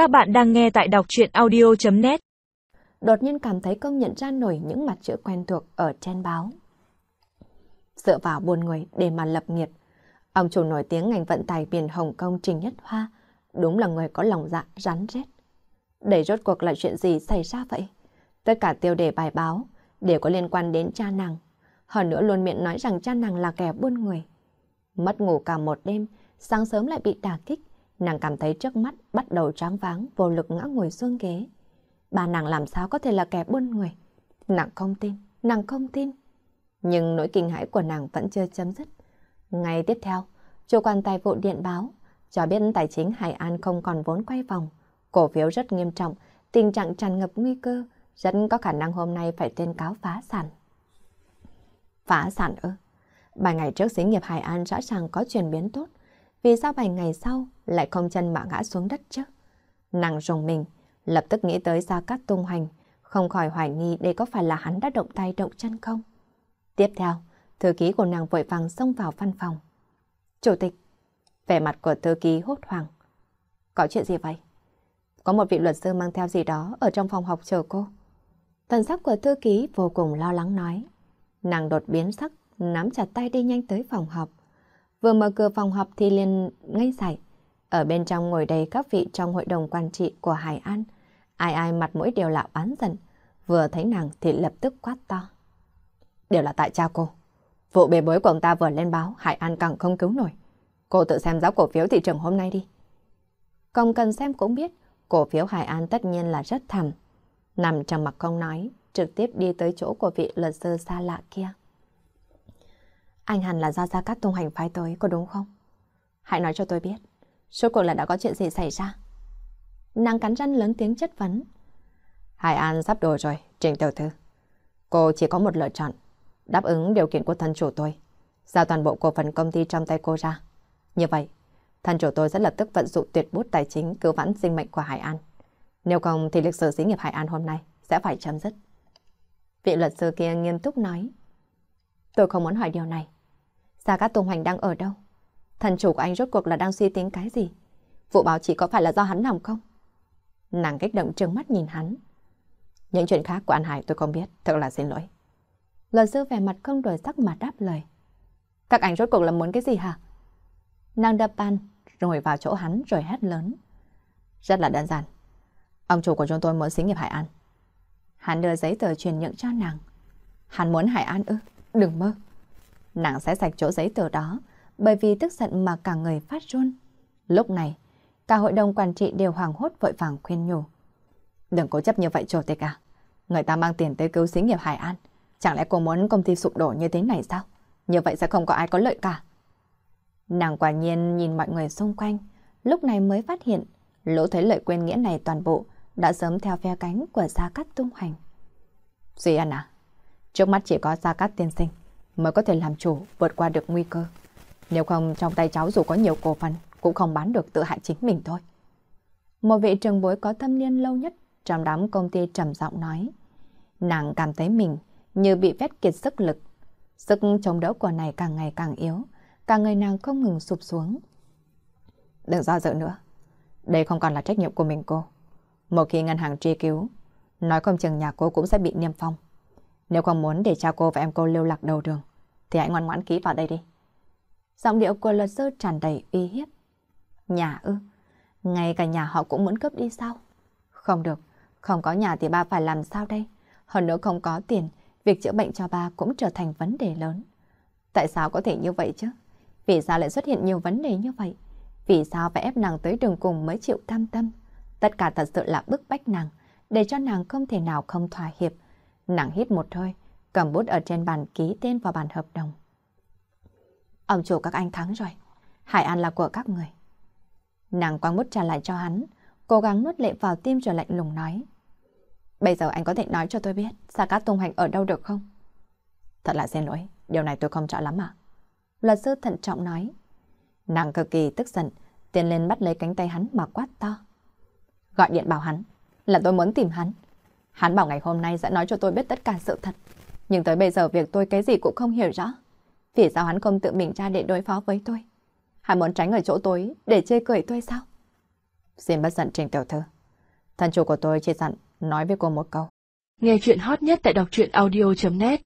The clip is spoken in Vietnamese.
Các bạn đang nghe tại đọc chuyện audio.net Đột nhiên cảm thấy công nhận ra nổi những mặt chữ quen thuộc ở trên báo. Dựa vào buôn người để mà lập nghiệp, ông chủ nổi tiếng ngành vận tải biển Hồng Kông Trình Nhất Hoa đúng là người có lòng dạ rắn rết. Để rốt cuộc là chuyện gì xảy ra vậy? Tất cả tiêu đề bài báo đều có liên quan đến cha nàng. Hơn nữa luôn miệng nói rằng cha nàng là kẻ buôn người. Mất ngủ cả một đêm, sáng sớm lại bị đả kích. Nàng cảm thấy trước mắt bắt đầu tráng váng, vô lực ngã ngồi xuống ghế. Bà nàng làm sao có thể là kẻ buôn người? Nàng không tin, nàng không tin. Nhưng nỗi kinh hãi của nàng vẫn chưa chấm dứt. Ngày tiếp theo, chủ quan tài vụ điện báo, cho biết tài chính Hải An không còn vốn quay vòng. Cổ phiếu rất nghiêm trọng, tình trạng tràn ngập nguy cơ, rất có khả năng hôm nay phải tuyên cáo phá sản. Phá sản ư? Bài ngày trước xí nghiệp Hải An rõ ràng có chuyển biến tốt, vì sao vài ngày sau lại không chân mà ngã xuống đất chứ? Nàng rùng mình, lập tức nghĩ tới Gia Cát tung hành, không khỏi hoài nghi đây có phải là hắn đã động tay động chân không? Tiếp theo, thư ký của nàng vội vàng xông vào văn phòng. Chủ tịch, vẻ mặt của thư ký hốt hoảng. Có chuyện gì vậy? Có một vị luật sư mang theo gì đó ở trong phòng học chờ cô. Thần sắc của thư ký vô cùng lo lắng nói. Nàng đột biến sắc, nắm chặt tay đi nhanh tới phòng học. Vừa mở cửa phòng họp thì liền ngay dậy. Ở bên trong ngồi đầy các vị trong hội đồng quan trị của Hải An. Ai ai mặt mũi đều là oán giận. Vừa thấy nàng thì lập tức quát to. Đều là tại cha cô. Vụ bề bối của ông ta vừa lên báo, Hải An càng không cứu nổi. Cô tự xem giá cổ phiếu thị trường hôm nay đi. Không cần xem cũng biết, cổ phiếu Hải An tất nhiên là rất thầm. Nằm trong mặt không nói, trực tiếp đi tới chỗ của vị luật sư xa lạ kia. Anh hẳn là do Gia Cát tung hành phái tới, có đúng không? Hãy nói cho tôi biết, số cuộc là đã có chuyện gì xảy ra? Nàng cắn răng lớn tiếng chất vấn. Hải An sắp đồ rồi, Trình Tiểu Thư. Cô chỉ có một lựa chọn, đáp ứng điều kiện của thân chủ tôi, giao toàn bộ cổ phần công ty trong tay cô ra. Như vậy, thân chủ tôi sẽ lập tức vận dụng tuyệt bút tài chính cứu vãn sinh mệnh của Hải An. Nếu không thì lịch sử xí nghiệp Hải An hôm nay sẽ phải chấm dứt. Vị luật sư kia nghiêm túc nói. Tôi không muốn hỏi điều này. Gia Cát Tùng Hoành đang ở đâu? Thần chủ của anh rốt cuộc là đang suy tính cái gì? Vụ báo chỉ có phải là do hắn làm không? Nàng kích động trừng mắt nhìn hắn. Những chuyện khác của An Hải tôi không biết, thật là xin lỗi. Luật sư vẻ mặt không đổi sắc mà đáp lời. Các anh rốt cuộc là muốn cái gì hả? Nàng đập bàn, rồi vào chỗ hắn rồi hét lớn. Rất là đơn giản. Ông chủ của chúng tôi muốn xí nghiệp Hải An. Hắn đưa giấy tờ truyền nhượng cho nàng. Hắn muốn Hải An ư? Đừng mơ. Nàng sẽ sạch chỗ giấy tờ đó, bởi vì tức giận mà cả người phát run. Lúc này, cả hội đồng quản trị đều hoàng hốt vội vàng khuyên nhủ. Đừng cố chấp như vậy chủ tịch à. Người ta mang tiền tới cứu xí nghiệp Hải An. Chẳng lẽ cô muốn công ty sụp đổ như thế này sao? Như vậy sẽ không có ai có lợi cả. Nàng quả nhiên nhìn mọi người xung quanh, lúc này mới phát hiện lỗ thấy lợi quên nghĩa này toàn bộ đã sớm theo phe cánh của Gia Cát tung hoành. Duy An à, trước mắt chỉ có Gia Cát tiên sinh mới có thể làm chủ vượt qua được nguy cơ. Nếu không trong tay cháu dù có nhiều cổ phần cũng không bán được tự hại chính mình thôi. Một vị trường bối có thâm niên lâu nhất trong đám công ty trầm giọng nói. Nàng cảm thấy mình như bị vét kiệt sức lực. Sức chống đỡ của này càng ngày càng yếu, cả người nàng không ngừng sụp xuống. Đừng do dự nữa. Đây không còn là trách nhiệm của mình cô. Một khi ngân hàng truy cứu, nói không chừng nhà cô cũng sẽ bị niêm phong. Nếu không muốn để cha cô và em cô lưu lạc đầu đường, thì hãy ngoan ngoãn ký vào đây đi. Giọng điệu của luật sư tràn đầy uy hiếp. Nhà ư? Ngay cả nhà họ cũng muốn cướp đi sao? Không được, không có nhà thì ba phải làm sao đây? Hơn nữa không có tiền, việc chữa bệnh cho ba cũng trở thành vấn đề lớn. Tại sao có thể như vậy chứ? Vì sao lại xuất hiện nhiều vấn đề như vậy? Vì sao phải ép nàng tới đường cùng mới chịu cam tâm? Tất cả thật sự là bức bách nàng, để cho nàng không thể nào không thỏa hiệp. Nàng hít một hơi, cầm bút ở trên bàn ký tên vào bản hợp đồng. Ông chủ các anh thắng rồi, Hải An là của các người. Nàng quăng bút trả lại cho hắn, cố gắng nuốt lệ vào tim rồi lạnh lùng nói. Bây giờ anh có thể nói cho tôi biết Sa Cát tung hành ở đâu được không? Thật là xin lỗi, điều này tôi không rõ lắm ạ. Luật sư thận trọng nói. Nàng cực kỳ tức giận, tiến lên bắt lấy cánh tay hắn mà quát to. Gọi điện bảo hắn, là tôi muốn tìm hắn. Hắn bảo ngày hôm nay sẽ nói cho tôi biết tất cả sự thật. Nhưng tới bây giờ việc tôi cái gì cũng không hiểu rõ. Vì sao hắn không tự mình ra để đối phó với tôi? Hắn muốn tránh ở chỗ tối để chê cười tôi sao? Xin bất giận Trình Tiểu Thư. Thân chủ của tôi chỉ dặn nói với cô một câu. Nghe chuyện hot nhất tại đọc truyện audio.net